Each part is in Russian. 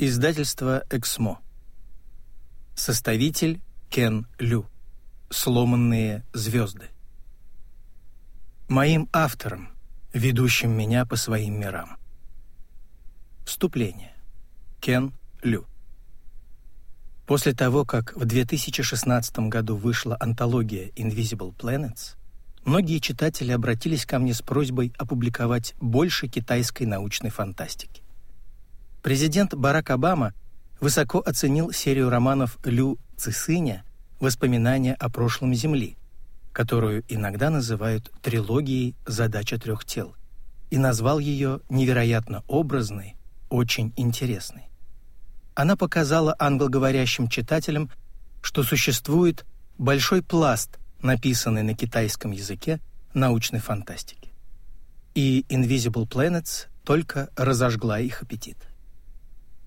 Издательство «Эксмо». Составитель Кен Лю. «Сломанные звезды». Моим автором, ведущим меня по своим мирам. Вступление. Кен Лю. После того, как в 2016 году вышла антология Invisible Planets, многие читатели обратились ко мне с просьбой опубликовать больше китайской научной фантастики. Президент Барак Обама высоко оценил серию романов Лю Цисыня «Воспоминания о прошлом Земли», которую иногда называют трилогией «Задача трех тел», и назвал ее невероятно образной, очень интересной. Она показала англоговорящим читателям, что существует большой пласт, написанный на китайском языке, научной фантастики. И Invisible Planets только разожгла их аппетит.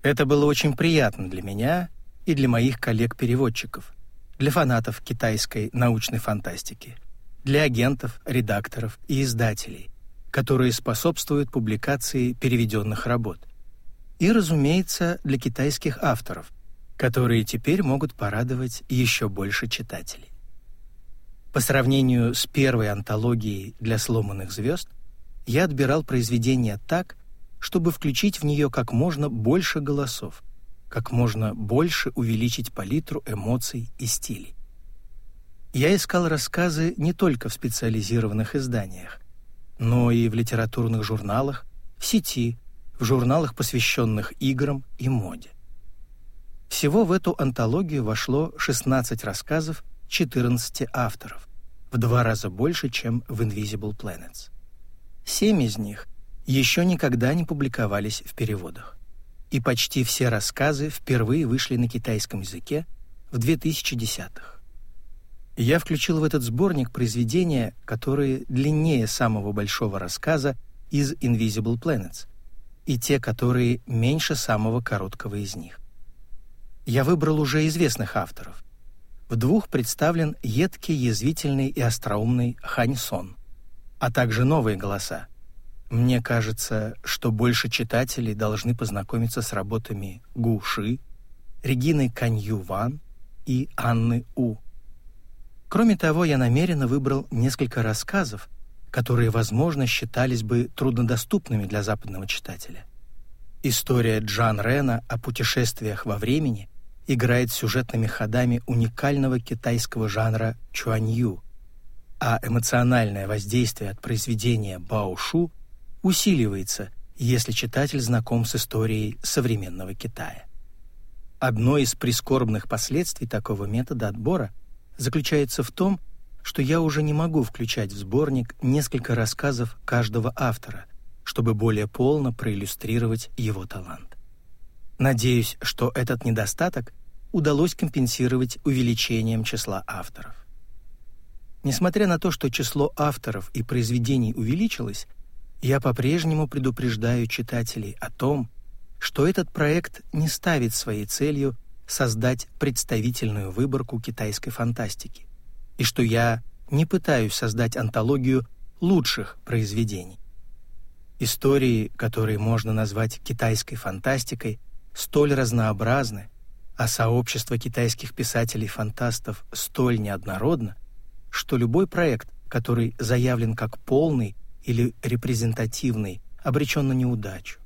Это было очень приятно для меня и для моих коллег-переводчиков, для фанатов китайской научной фантастики, для агентов, редакторов и издателей, которые способствуют публикации переведенных работ. И, разумеется, для китайских авторов, которые теперь могут порадовать еще больше читателей. По сравнению с первой антологией для сломанных звезд, я отбирал произведения так, чтобы включить в нее как можно больше голосов, как можно больше увеличить палитру эмоций и стилей. Я искал рассказы не только в специализированных изданиях, но и в литературных журналах, в сети, в журналах, посвященных играм и моде. Всего в эту антологию вошло 16 рассказов 14 авторов, в два раза больше, чем в Invisible Planets. Семь из них еще никогда не публиковались в переводах. И почти все рассказы впервые вышли на китайском языке в 2010-х. Я включил в этот сборник произведения, которые длиннее самого большого рассказа из Invisible Planets, и те, которые меньше самого короткого из них. Я выбрал уже известных авторов. В двух представлен едкий, язвительный и остроумный Хань Сон, а также новые голоса мне кажется, что больше читателей должны познакомиться с работами Гу Ши, Регины Канью Ван и Анны У. Кроме того, я намеренно выбрал несколько рассказов, которые, возможно, считались бы труднодоступными для западного читателя. История Джан Рена о путешествиях во времени играет сюжетными ходами уникального китайского жанра чуанью, а эмоциональное воздействие от произведения Баошу усиливается, если читатель знаком с историей современного Китая. Одно из прискорбных последствий такого метода отбора заключается в том, что я уже не могу включать в сборник несколько рассказов каждого автора, чтобы более полно проиллюстрировать его талант. Надеюсь, что этот недостаток удалось компенсировать увеличением числа авторов. Несмотря на то, что число авторов и произведений увеличилось, я по-прежнему предупреждаю читателей о том, что этот проект не ставит своей целью создать представительную выборку китайской фантастики, и что я не пытаюсь создать антологию лучших произведений. Истории, которые можно назвать китайской фантастикой, столь разнообразны, а сообщество китайских писателей-фантастов столь неоднородно, что любой проект, который заявлен как полный или репрезентативный обречен на неудачу.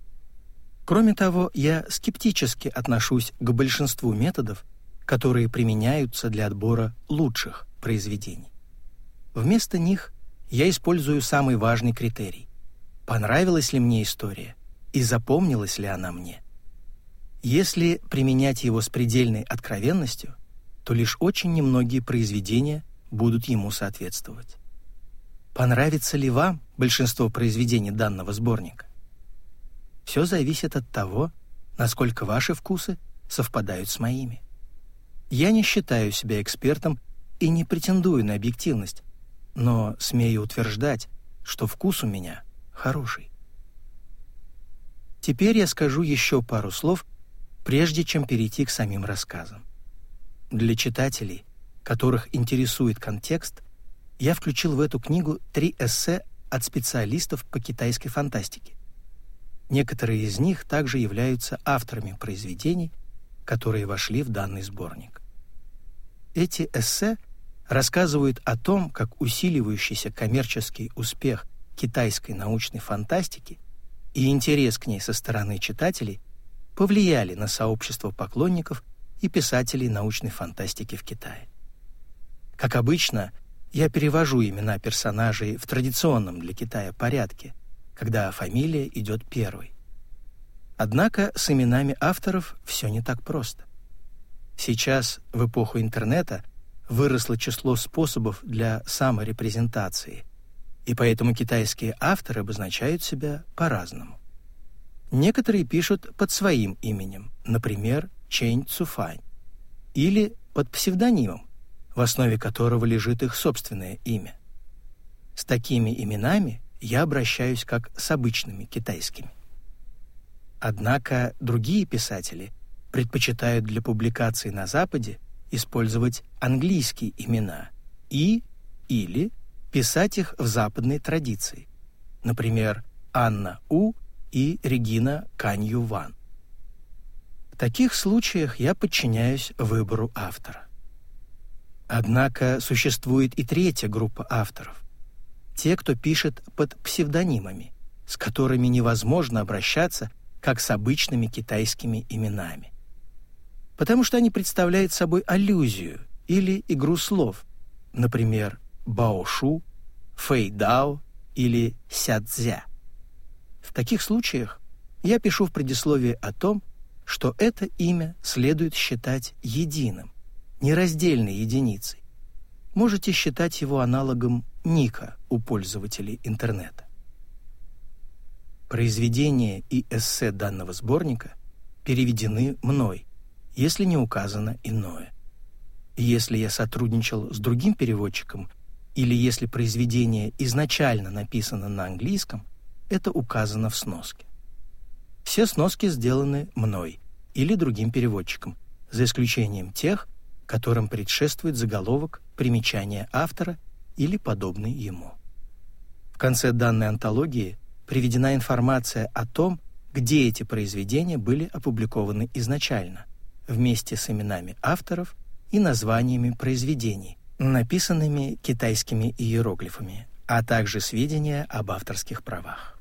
Кроме того, я скептически отношусь к большинству методов, которые применяются для отбора лучших произведений. Вместо них я использую самый важный критерий – понравилась ли мне история и запомнилась ли она мне. Если применять его с предельной откровенностью, то лишь очень немногие произведения будут ему соответствовать. Понравится ли вам большинство произведений данного сборника? Все зависит от того, насколько ваши вкусы совпадают с моими. Я не считаю себя экспертом и не претендую на объективность, но смею утверждать, что вкус у меня хороший. Теперь я скажу еще пару слов, прежде чем перейти к самим рассказам. Для читателей, которых интересует контекст, я включил в эту книгу три эссе от специалистов по китайской фантастике. Некоторые из них также являются авторами произведений, которые вошли в данный сборник. Эти эссе рассказывают о том, как усиливающийся коммерческий успех китайской научной фантастики и интерес к ней со стороны читателей повлияли на сообщество поклонников и писателей научной фантастики в Китае. Как обычно, я перевожу имена персонажей в традиционном для Китая порядке, когда фамилия идет первой. Однако с именами авторов все не так просто. Сейчас, в эпоху интернета, выросло число способов для саморепрезентации, и поэтому китайские авторы обозначают себя по-разному. Некоторые пишут под своим именем, например, Чэнь Цуфань, или под псевдонимом, в основе которого лежит их собственное имя. С такими именами я обращаюсь как с обычными китайскими. Однако другие писатели предпочитают для публикаций на Западе использовать английские имена и или писать их в западной традиции. Например, Анна У и Регина Канью Ван. В таких случаях я подчиняюсь выбору автора. Однако существует и третья группа авторов. Те, кто пишет под псевдонимами, с которыми невозможно обращаться как с обычными китайскими именами потому что они представляют собой аллюзию или игру слов, например, Баошу, Фэйдао или Сядзя. В таких случаях я пишу в предисловии о том, что это имя следует считать единым, нераздельной единицей. Можете считать его аналогом ника у пользователей интернета. Произведения и эссе данного сборника переведены мной если не указано иное. Если я сотрудничал с другим переводчиком или если произведение изначально написано на английском, это указано в сноске. Все сноски сделаны мной или другим переводчиком, за исключением тех, которым предшествует заголовок примечания автора или подобный ему. В конце данной антологии приведена информация о том, где эти произведения были опубликованы изначально – вместе с именами авторов и названиями произведений, написанными китайскими иероглифами, а также сведения об авторских правах.